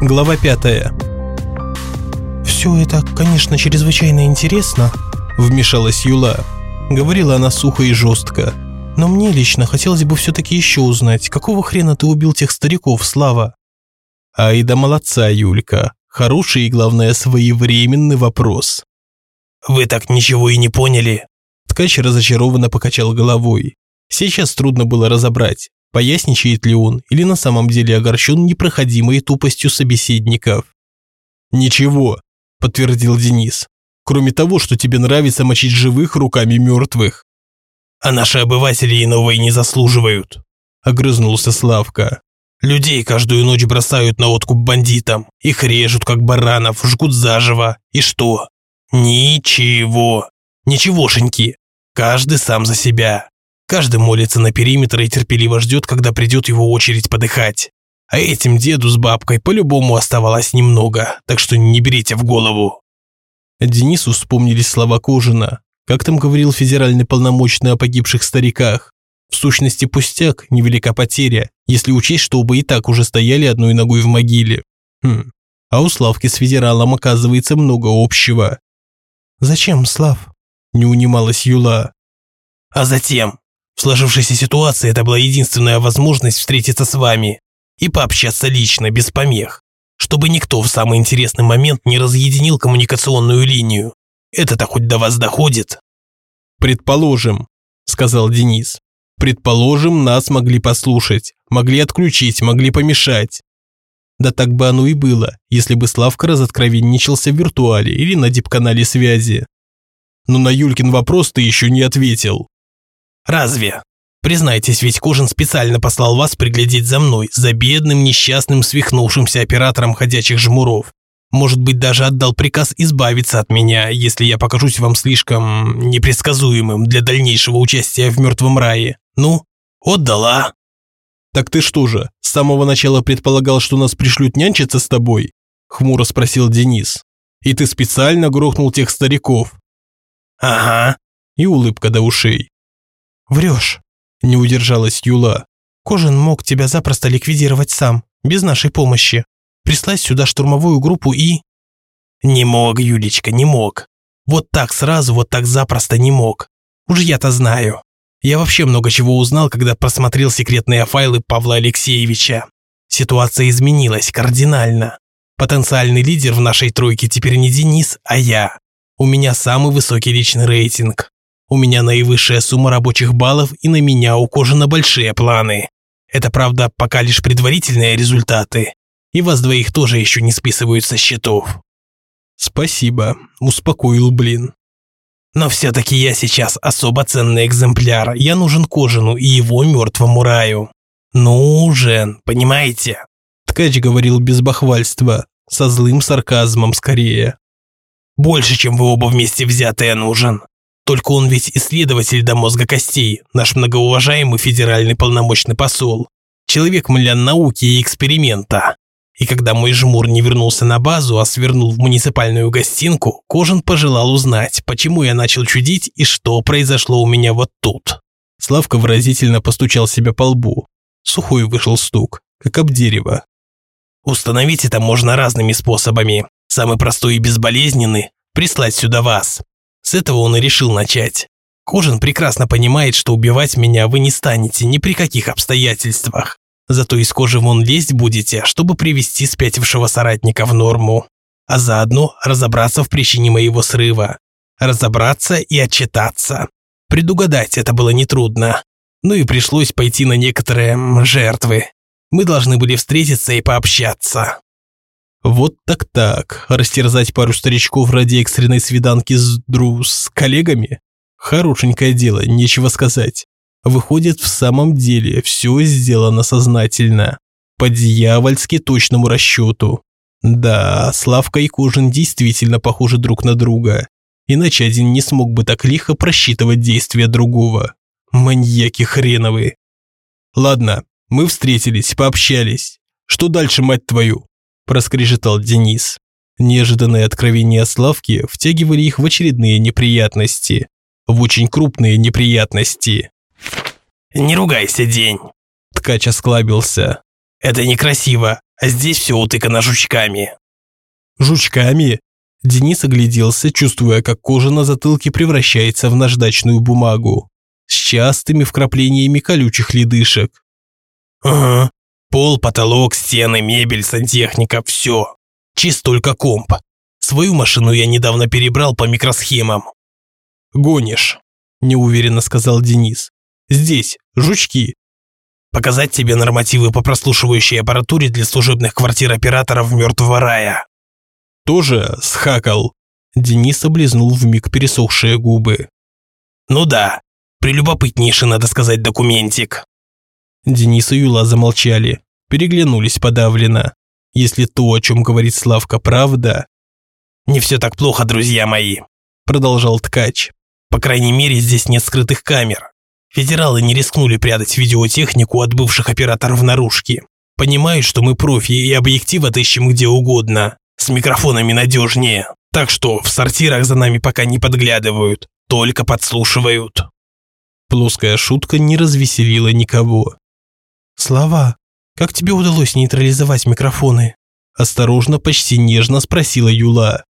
Глава пятая. «Все это, конечно, чрезвычайно интересно», – вмешалась Юла. Говорила она сухо и жестко. «Но мне лично хотелось бы все-таки еще узнать, какого хрена ты убил тех стариков, Слава?» «Ай да молодца, Юлька. Хороший и, главное, своевременный вопрос». «Вы так ничего и не поняли?» Ткач разочарованно покачал головой. Сейчас трудно было разобрать, поясничает ли он или на самом деле огорчен непроходимой тупостью собеседников. «Ничего», – подтвердил Денис, «кроме того, что тебе нравится мочить живых руками мертвых». «А наши обыватели и не заслуживают», – огрызнулся Славка. «Людей каждую ночь бросают на откуп бандитам, их режут как баранов, жгут заживо. И что? Ничего. Ничегошеньки. Каждый сам за себя. Каждый молится на периметр и терпеливо ждет, когда придет его очередь подыхать. А этим деду с бабкой по-любому оставалось немного, так что не берите в голову. Денису вспомнились слова Кожина. Как там говорил федеральный полномочный о погибших стариках? В сущности, пустяк, невелика потеря, если учесть, что оба и так уже стояли одной ногой в могиле. Хм. А у Славки с федералом оказывается много общего. «Зачем, Слав?» – не унималась Юла. «А затем, в сложившейся ситуации это была единственная возможность встретиться с вами и пообщаться лично, без помех, чтобы никто в самый интересный момент не разъединил коммуникационную линию. Это-то хоть до вас доходит?» «Предположим», – сказал Денис. «Предположим, нас могли послушать, могли отключить, могли помешать. Да так бы оно и было, если бы Славка разоткровенничался в виртуале или на дипканале связи. Но на Юлькин вопрос ты еще не ответил. Разве? Признайтесь, ведь Кожин специально послал вас приглядеть за мной, за бедным, несчастным, свихнувшимся оператором ходячих жмуров. Может быть, даже отдал приказ избавиться от меня, если я покажусь вам слишком непредсказуемым для дальнейшего участия в мертвом рае. Ну, отдала. Так ты что же, с самого начала предполагал, что нас пришлют нянчиться с тобой? Хмуро спросил Денис. И ты специально грохнул тех стариков? Ага. И улыбка до ушей. «Врешь», – не удержалась Юла. «Кожин мог тебя запросто ликвидировать сам, без нашей помощи. Прислать сюда штурмовую группу и...» «Не мог, Юлечка, не мог. Вот так сразу, вот так запросто не мог. Уж я-то знаю. Я вообще много чего узнал, когда просмотрел секретные файлы Павла Алексеевича. Ситуация изменилась кардинально. Потенциальный лидер в нашей тройке теперь не Денис, а я. У меня самый высокий личный рейтинг. У меня наивысшая сумма рабочих баллов и на меня у Кожина большие планы. Это, правда, пока лишь предварительные результаты. И вас двоих тоже еще не списывают со счетов. Спасибо, успокоил, блин. Но все-таки я сейчас особо ценный экземпляр. Я нужен Кожину и его мертвому раю. Нужен, понимаете? Ткач говорил без бахвальства, со злым сарказмом скорее. Больше, чем вы оба вместе взятые нужен. Только он ведь исследователь до мозга костей, наш многоуважаемый федеральный полномочный посол. Человек млян науки и эксперимента. И когда мой жмур не вернулся на базу, а свернул в муниципальную гостинку, Кожин пожелал узнать, почему я начал чудить и что произошло у меня вот тут. Славка выразительно постучал себя по лбу. Сухой вышел стук, как об дерево. Установить это можно разными способами. Самый простой и безболезненный – прислать сюда вас. С этого он и решил начать. Кожин прекрасно понимает, что убивать меня вы не станете ни при каких обстоятельствах. Зато из кожи вон лезть будете, чтобы привести спятившего соратника в норму. А заодно разобраться в причине моего срыва. Разобраться и отчитаться. Предугадать это было нетрудно. Ну и пришлось пойти на некоторые жертвы. Мы должны были встретиться и пообщаться. Вот так-так, растерзать пару старичков ради экстренной свиданки с дру... с коллегами? Хорошенькое дело, нечего сказать. Выходит, в самом деле все сделано сознательно. По дьявольски точному расчету. Да, Славка и Кожин действительно похожи друг на друга. Иначе один не смог бы так лихо просчитывать действия другого. Маньяки хреновые. Ладно, мы встретились, пообщались. Что дальше, мать твою? Проскрежетал Денис. Неожиданные откровения Славки втягивали их в очередные неприятности. В очень крупные неприятности. «Не ругайся, День!» Ткач осклабился. «Это некрасиво. а здесь все утыкано жучками». «Жучками?» Денис огляделся, чувствуя, как кожа на затылке превращается в наждачную бумагу с частыми вкраплениями колючих ледышек. «Ага. Пол, потолок, стены, мебель, сантехника – все. Чист только комп. Свою машину я недавно перебрал по микросхемам». «Гонишь», – неуверенно сказал Денис. «Здесь, жучки». «Показать тебе нормативы по прослушивающей аппаратуре для служебных квартир операторов мертвого рая». «Тоже схакал». Денис облизнул вмиг пересохшие губы. «Ну да, прелюбопытнейший, надо сказать, документик». Денис и Юла замолчали, переглянулись подавленно. Если то, о чем говорит Славка, правда... «Не все так плохо, друзья мои», – продолжал ткач. «По крайней мере, здесь нет скрытых камер. Федералы не рискнули прятать видеотехнику от бывших операторов наружки. Понимают, что мы профи и объектив отыщем где угодно. С микрофонами надежнее. Так что в сортирах за нами пока не подглядывают, только подслушивают». Плоская шутка не развеселила никого. «Слава, как тебе удалось нейтрализовать микрофоны?» Осторожно, почти нежно спросила Юла.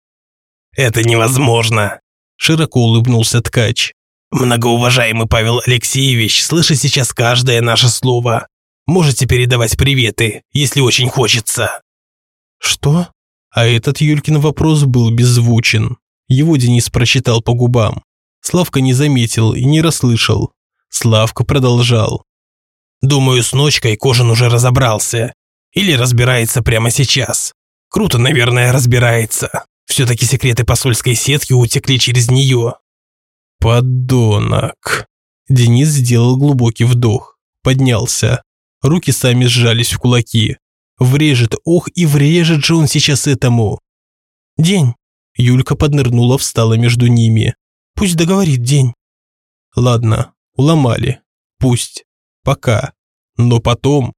«Это невозможно!» Широко улыбнулся ткач. «Многоуважаемый Павел Алексеевич слышит сейчас каждое наше слово. Можете передавать приветы, если очень хочется». «Что?» А этот Юлькин вопрос был беззвучен. Его Денис прочитал по губам. Славка не заметил и не расслышал. Славка продолжал. Думаю, с ночкой Кожин уже разобрался. Или разбирается прямо сейчас. Круто, наверное, разбирается. Все-таки секреты посольской сетки утекли через нее. Подонок. Денис сделал глубокий вдох. Поднялся. Руки сами сжались в кулаки. Врежет, ох, и врежет же он сейчас этому. День. Юлька поднырнула, встала между ними. Пусть договорит день. Ладно, уломали. Пусть пока. Но потом...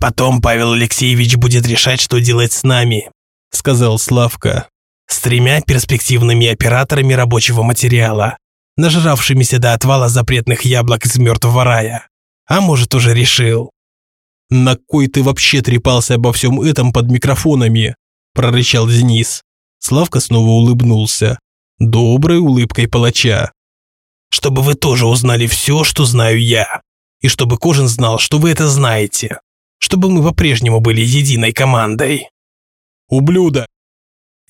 «Потом Павел Алексеевич будет решать, что делать с нами», – сказал Славка. «С тремя перспективными операторами рабочего материала, нажравшимися до отвала запретных яблок из мертвого рая. А может, уже решил». «На кой ты вообще трепался обо всем этом под микрофонами?» – прорычал Денис. Славка снова улыбнулся. Доброй улыбкой палача. «Чтобы вы тоже узнали все, что знаю я», и чтобы Кожин знал, что вы это знаете. Чтобы мы по-прежнему были единой командой. Ублюдок!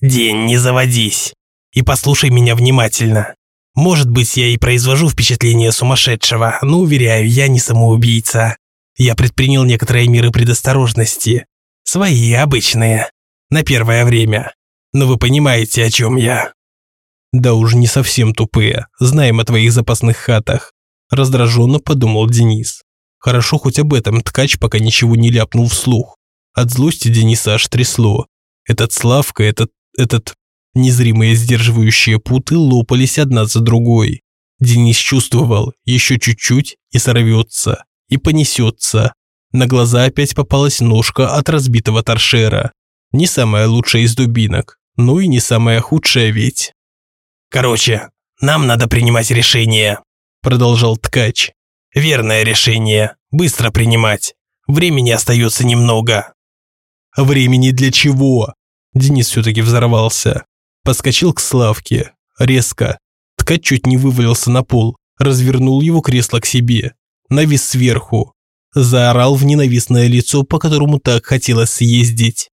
День, не заводись. И послушай меня внимательно. Может быть, я и произвожу впечатление сумасшедшего, но, уверяю, я не самоубийца. Я предпринял некоторые меры предосторожности. Свои, обычные. На первое время. Но вы понимаете, о чем я. Да уж не совсем тупые. Знаем о твоих запасных хатах. Раздраженно подумал Денис. Хорошо хоть об этом ткач пока ничего не ляпнул вслух. От злости Дениса аж трясло. Этот Славка, этот, этот... Незримые сдерживающие путы лопались одна за другой. Денис чувствовал, еще чуть-чуть и сорвется, и понесется. На глаза опять попалась ножка от разбитого торшера. Не самая лучшая из дубинок, но и не самая худшая ведь. Короче, нам надо принимать решение, продолжал ткач. Верное решение. Быстро принимать. Времени остается немного. Времени для чего? Денис все-таки взорвался. Подскочил к Славке. Резко. Ткач чуть не вывалился на пол. Развернул его кресло к себе. Навис сверху. Заорал в ненавистное лицо, по которому так хотелось съездить.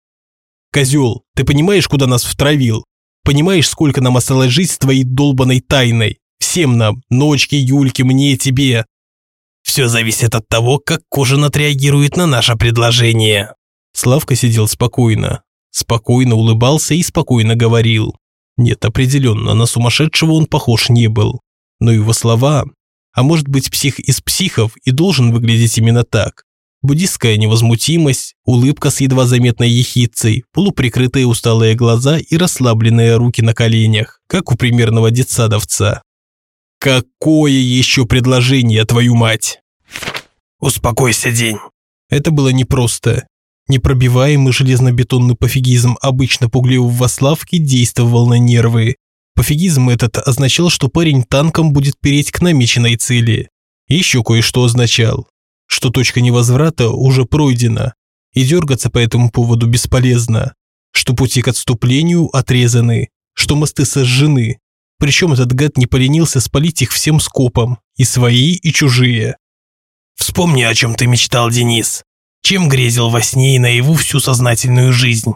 «Козел, ты понимаешь, куда нас втравил? Понимаешь, сколько нам осталось жить с твоей долбанной тайной? Всем нам, Ночке, Юльке, мне, тебе. Все зависит от того, как Кожин отреагирует на наше предложение. Славка сидел спокойно. Спокойно улыбался и спокойно говорил. Нет, определенно, на сумасшедшего он похож не был. Но его слова... А может быть, псих из психов и должен выглядеть именно так. Буддистская невозмутимость, улыбка с едва заметной ехицей, полуприкрытые усталые глаза и расслабленные руки на коленях, как у примерного детсадовца. Какое еще предложение, твою мать? Успокойся, день. Это было непросто. Непробиваемый железнобетонный пофигизм обычно пугливого Славки действовал на нервы. Пофигизм этот означал, что парень танком будет переть к намеченной цели. Еще кое-что означал, что точка невозврата уже пройдена. И дергаться по этому поводу бесполезно. Что пути к отступлению отрезаны, что мосты сожжены. Причем этот гад не поленился спалить их всем скопом, и свои, и чужие. Вспомни, о чем ты мечтал, Денис. Чем грезил во сне и наяву всю сознательную жизнь.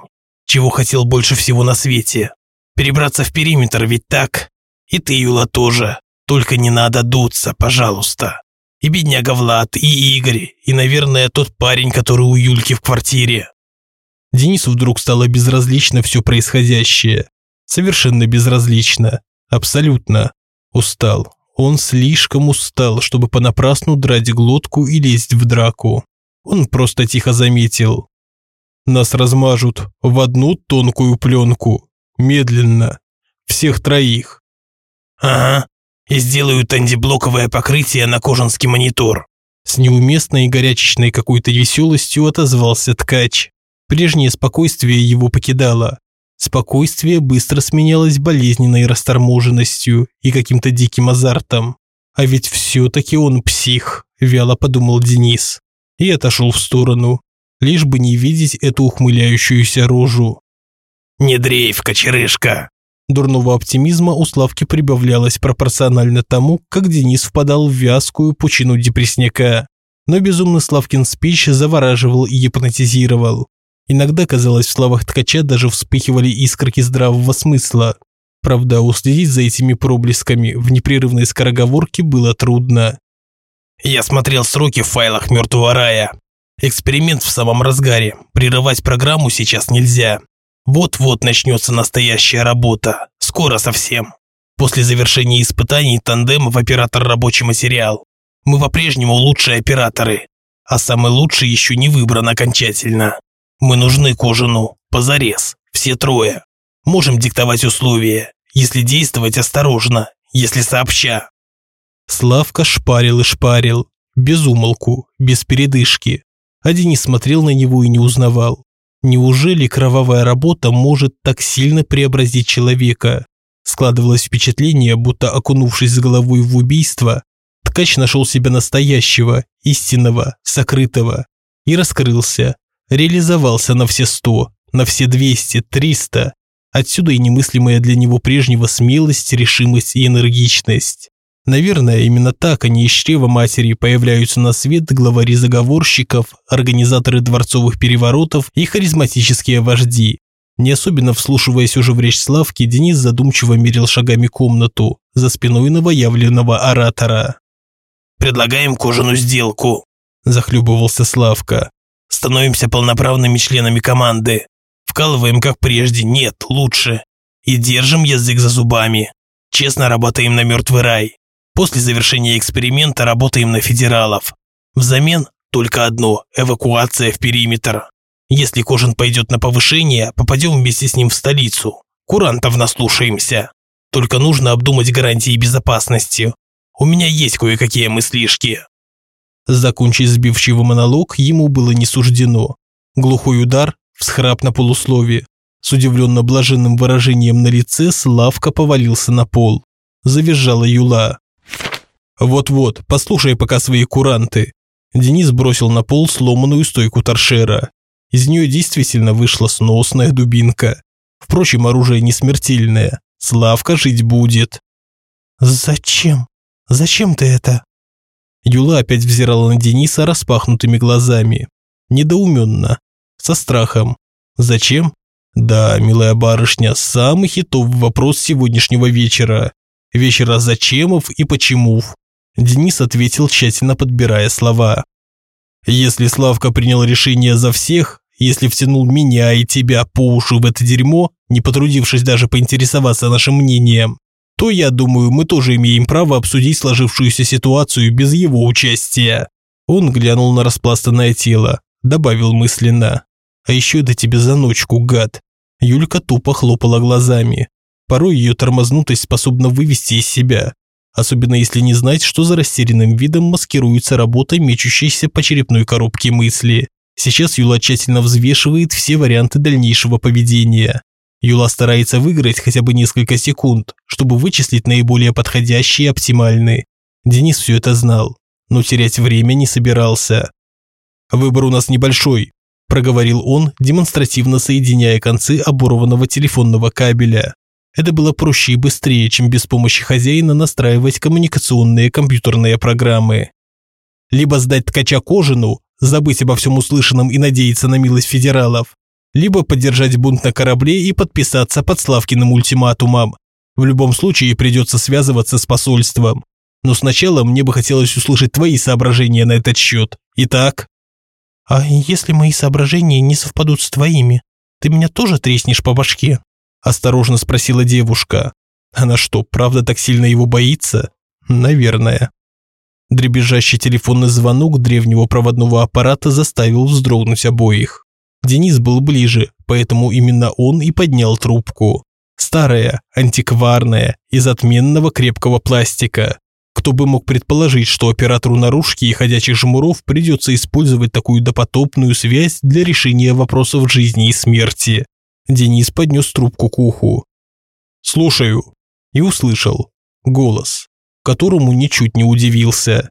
Чего хотел больше всего на свете. Перебраться в периметр, ведь так? И ты, Юла, тоже. Только не надо дуться, пожалуйста. И бедняга Влад, и Игорь, и, наверное, тот парень, который у Юльки в квартире. Денису вдруг стало безразлично все происходящее. Совершенно безразлично. Абсолютно. Устал. Он слишком устал, чтобы понапрасну драть глотку и лезть в драку. Он просто тихо заметил. Нас размажут в одну тонкую пленку. Медленно. Всех троих. Ага, и сделают антиблоковое покрытие на кожанский монитор. С неуместной и горячечной какой-то веселостью отозвался ткач. Прежнее спокойствие его покидало. Спокойствие быстро сменялось болезненной расторможенностью и каким-то диким азартом. А ведь все-таки он псих, вяло подумал Денис. И отошел в сторону, лишь бы не видеть эту ухмыляющуюся рожу. «Не дрейф, кочерышка!» Дурного оптимизма у Славки прибавлялось пропорционально тому, как Денис впадал в вязкую пучину депрессняка. Но безумный Славкин спич завораживал и гипнотизировал. Иногда, казалось, в словах ткача даже вспыхивали искорки здравого смысла. Правда, уследить за этими проблесками в непрерывной скороговорке было трудно. «Я смотрел сроки в файлах мертвого рая. Эксперимент в самом разгаре. Прерывать программу сейчас нельзя. Вот-вот начнется настоящая работа. Скоро совсем. После завершения испытаний тандем в оператор рабочий материал. Мы по-прежнему лучшие операторы. А самый лучший еще не выбран окончательно. Мы нужны Кожину. Позарез. Все трое. Можем диктовать условия. Если действовать осторожно. Если сообща. Славка шпарил и шпарил. Без умолку. Без передышки. А Денис смотрел на него и не узнавал. Неужели кровавая работа может так сильно преобразить человека? Складывалось впечатление, будто окунувшись с головой в убийство, ткач нашел себя настоящего, истинного, сокрытого и раскрылся, реализовался на все сто, на все двести, триста. Отсюда и немыслимая для него прежнего смелость, решимость и энергичность. Наверное, именно так они из чрева матери появляются на свет главари заговорщиков, организаторы дворцовых переворотов и харизматические вожди. Не особенно вслушиваясь уже в речь Славки, Денис задумчиво мерил шагами комнату за спиной новоявленного оратора. «Предлагаем кожаную сделку», – захлебывался Славка. «Становимся полноправными членами команды. Вкалываем как прежде, нет, лучше. И держим язык за зубами. Честно работаем на мертвый рай. После завершения эксперимента работаем на федералов. Взамен только одно – эвакуация в периметр. Если Кожин пойдет на повышение, попадем вместе с ним в столицу. Курантов наслушаемся. Только нужно обдумать гарантии безопасности. У меня есть кое-какие мыслишки». Закончить сбивчивый монолог ему было не суждено. Глухой удар, всхрап на полуслове. С удивленно блаженным выражением на лице Славка повалился на пол. Завизжала Юла. «Вот-вот, послушай пока свои куранты». Денис бросил на пол сломанную стойку торшера. Из нее действительно вышла сносная дубинка. Впрочем, оружие не смертельное. Славка жить будет. «Зачем? Зачем ты это?» Юла опять взирала на Дениса распахнутыми глазами. Недоуменно. Со страхом. «Зачем?» «Да, милая барышня, самый хитовый вопрос сегодняшнего вечера. Вечера зачемов и почему. Денис ответил, тщательно подбирая слова. «Если Славка принял решение за всех, если втянул меня и тебя по уши в это дерьмо, не потрудившись даже поинтересоваться нашим мнением, то, я думаю, мы тоже имеем право обсудить сложившуюся ситуацию без его участия». Он глянул на распластанное тело, добавил мысленно. «А еще да тебе за ночку, гад». Юлька тупо хлопала глазами. Порой ее тормознутость способна вывести из себя особенно если не знать, что за растерянным видом маскируется работа мечущейся по черепной коробке мысли. Сейчас Юла тщательно взвешивает все варианты дальнейшего поведения. Юла старается выиграть хотя бы несколько секунд, чтобы вычислить наиболее подходящий и оптимальный. Денис все это знал, но терять время не собирался. Выбор у нас небольшой. – проговорил он, демонстративно соединяя концы оборванного телефонного кабеля. Это было проще и быстрее, чем без помощи хозяина настраивать коммуникационные компьютерные программы. Либо сдать ткача кожину, забыть обо всем услышанном и надеяться на милость федералов, либо поддержать бунт на корабле и подписаться под Славкиным ультиматумом. В любом случае придется связываться с посольством. Но сначала мне бы хотелось услышать твои соображения на этот счет. Итак? А если мои соображения не совпадут с твоими, ты меня тоже треснешь по башке? Осторожно спросила девушка. Она что, правда так сильно его боится? Наверное. Дребезжащий телефонный звонок древнего проводного аппарата заставил вздрогнуть обоих. Денис был ближе, поэтому именно он и поднял трубку. Старая, антикварная, из отменного крепкого пластика. Кто бы мог предположить, что оператору наружки и ходячих жмуров придется использовать такую допотопную связь для решения вопросов жизни и смерти. Денис поднес трубку к уху. «Слушаю». И услышал. Голос, которому ничуть не удивился.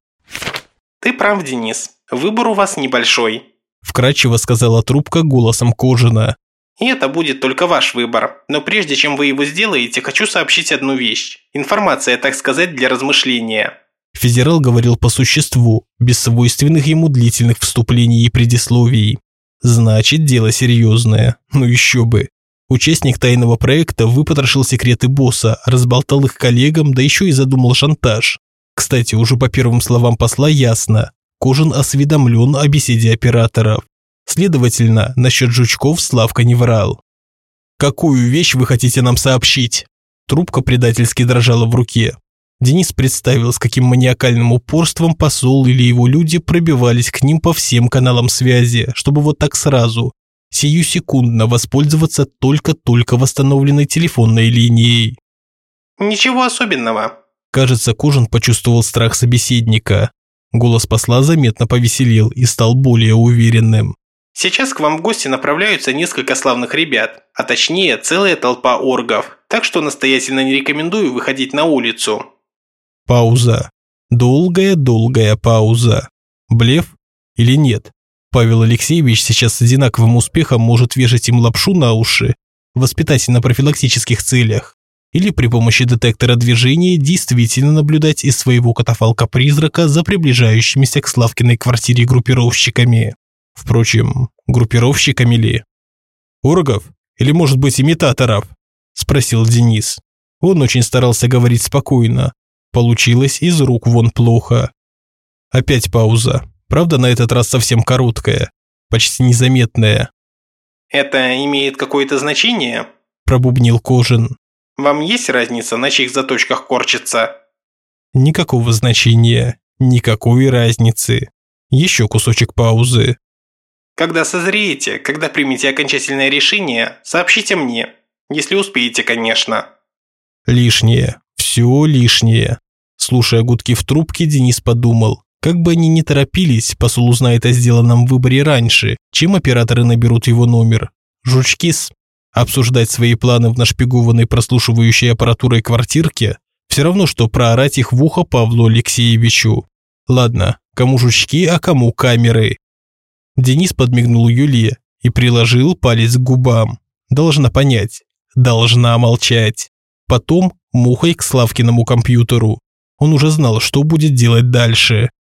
«Ты прав, Денис. Выбор у вас небольшой», – вкратчиво сказала трубка голосом Кожина. И это будет только ваш выбор. Но прежде чем вы его сделаете, хочу сообщить одну вещь. Информация, так сказать, для размышления. Федерал говорил по существу, без свойственных ему длительных вступлений и предисловий. Значит, дело серьезное. Ну еще бы. Участник тайного проекта выпотрошил секреты босса, разболтал их коллегам, да еще и задумал шантаж. Кстати, уже по первым словам посла ясно. Кожин осведомлен о беседе операторов. Следовательно, насчет жучков Славка не врал. «Какую вещь вы хотите нам сообщить?» Трубка предательски дрожала в руке. Денис представил, с каким маниакальным упорством посол или его люди пробивались к ним по всем каналам связи, чтобы вот так сразу, сию секундно воспользоваться только-только восстановленной телефонной линией. «Ничего особенного». Кажется, Кожин почувствовал страх собеседника. Голос посла заметно повеселел и стал более уверенным. Сейчас к вам в гости направляются несколько славных ребят, а точнее целая толпа оргов, так что настоятельно не рекомендую выходить на улицу. Пауза. Долгая-долгая пауза. Блеф или нет? Павел Алексеевич сейчас с одинаковым успехом может вешать им лапшу на уши в воспитательно-профилактических целях или при помощи детектора движения действительно наблюдать из своего катафалка-призрака за приближающимися к Славкиной квартире группировщиками. Впрочем, группировщиками ли? Ургов? Или, может быть, имитаторов? Спросил Денис. Он очень старался говорить спокойно. Получилось из рук вон плохо. Опять пауза. Правда, на этот раз совсем короткая. Почти незаметная. «Это имеет какое-то значение?» Пробубнил Кожин. «Вам есть разница, на чьих заточках корчится?» Никакого значения. Никакой разницы. Еще кусочек паузы. Когда созреете, когда примете окончательное решение, сообщите мне. Если успеете, конечно. Лишнее. Все лишнее. Слушая гудки в трубке, Денис подумал, как бы они ни торопились, посол узнает о сделанном выборе раньше, чем операторы наберут его номер. Жучкис. Обсуждать свои планы в нашпигованной прослушивающей аппаратурой квартирке все равно, что проорать их в ухо Павлу Алексеевичу. Ладно, кому жучки, а кому камеры. Денис подмигнул Юле и приложил палец к губам. Должна понять. Должна молчать. Потом мухой к Славкиному компьютеру. Он уже знал, что будет делать дальше.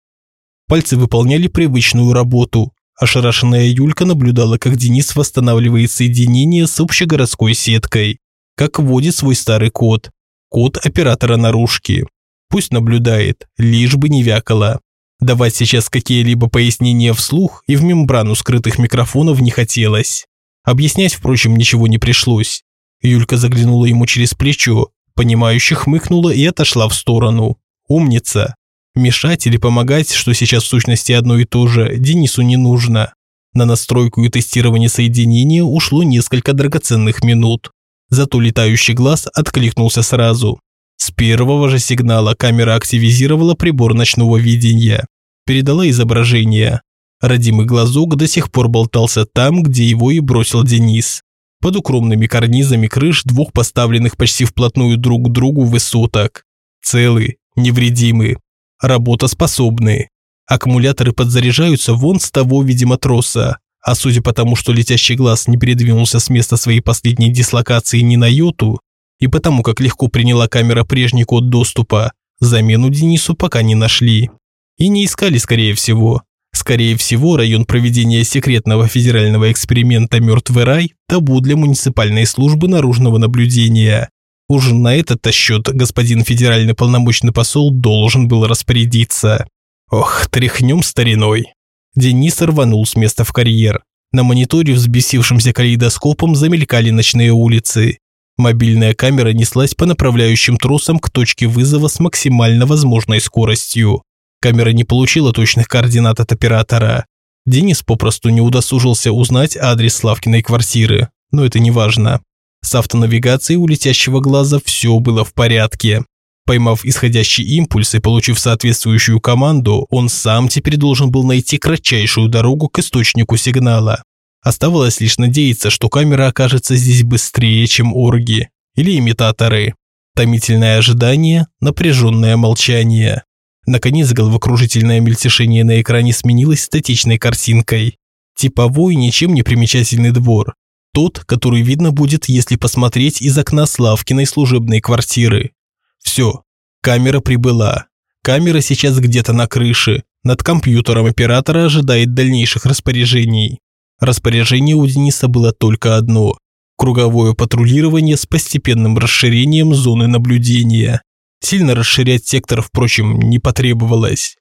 Пальцы выполняли привычную работу. Ошарашенная Юлька наблюдала, как Денис восстанавливает соединение с общегородской сеткой. Как вводит свой старый код. Код оператора наружки. Пусть наблюдает, лишь бы не вякала. Давать сейчас какие-либо пояснения вслух и в мембрану скрытых микрофонов не хотелось. Объяснять, впрочем, ничего не пришлось. Юлька заглянула ему через плечо, понимающе хмыкнула и отошла в сторону. Умница. Мешать или помогать, что сейчас в сущности одно и то же, Денису не нужно. На настройку и тестирование соединения ушло несколько драгоценных минут. Зато летающий глаз откликнулся сразу. С первого же сигнала камера активизировала прибор ночного видения передала изображение. Родимый глазок до сих пор болтался там, где его и бросил Денис. Под укромными карнизами крыш двух поставленных почти вплотную друг к другу высоток. Целы, невредимы, работоспособны. Аккумуляторы подзаряжаются вон с того, видимо, троса, А судя по тому, что летящий глаз не передвинулся с места своей последней дислокации ни на йоту, и потому как легко приняла камера прежний код доступа, замену Денису пока не нашли. И не искали, скорее всего. Скорее всего, район проведения секретного федерального эксперимента «Мертвый рай» – табу для муниципальной службы наружного наблюдения. Уж на этот счет господин федеральный полномочный посол должен был распорядиться. Ох, тряхнем стариной. Денис рванул с места в карьер. На мониторе взбесившимся калейдоскопом замелькали ночные улицы. Мобильная камера неслась по направляющим тросам к точке вызова с максимально возможной скоростью. Камера не получила точных координат от оператора. Денис попросту не удосужился узнать адрес Славкиной квартиры, но это не важно. С автонавигацией у летящего глаза все было в порядке. Поймав исходящий импульс и получив соответствующую команду, он сам теперь должен был найти кратчайшую дорогу к источнику сигнала. Оставалось лишь надеяться, что камера окажется здесь быстрее, чем орги или имитаторы. Томительное ожидание, напряженное молчание. Наконец головокружительное мельтешение на экране сменилось статичной картинкой. Типовой, ничем не примечательный двор. Тот, который видно будет, если посмотреть из окна Славкиной служебной квартиры. Все, камера прибыла. Камера сейчас где-то на крыше. Над компьютером оператора ожидает дальнейших распоряжений. Распоряжение у Дениса было только одно – круговое патрулирование с постепенным расширением зоны наблюдения. Сильно расширять сектор, впрочем, не потребовалось.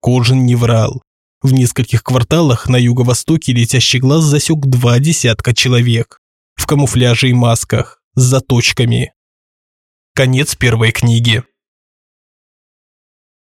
Кожин не врал. В нескольких кварталах на юго-востоке летящий глаз засек два десятка человек. В камуфляже и масках, с заточками. Конец первой книги.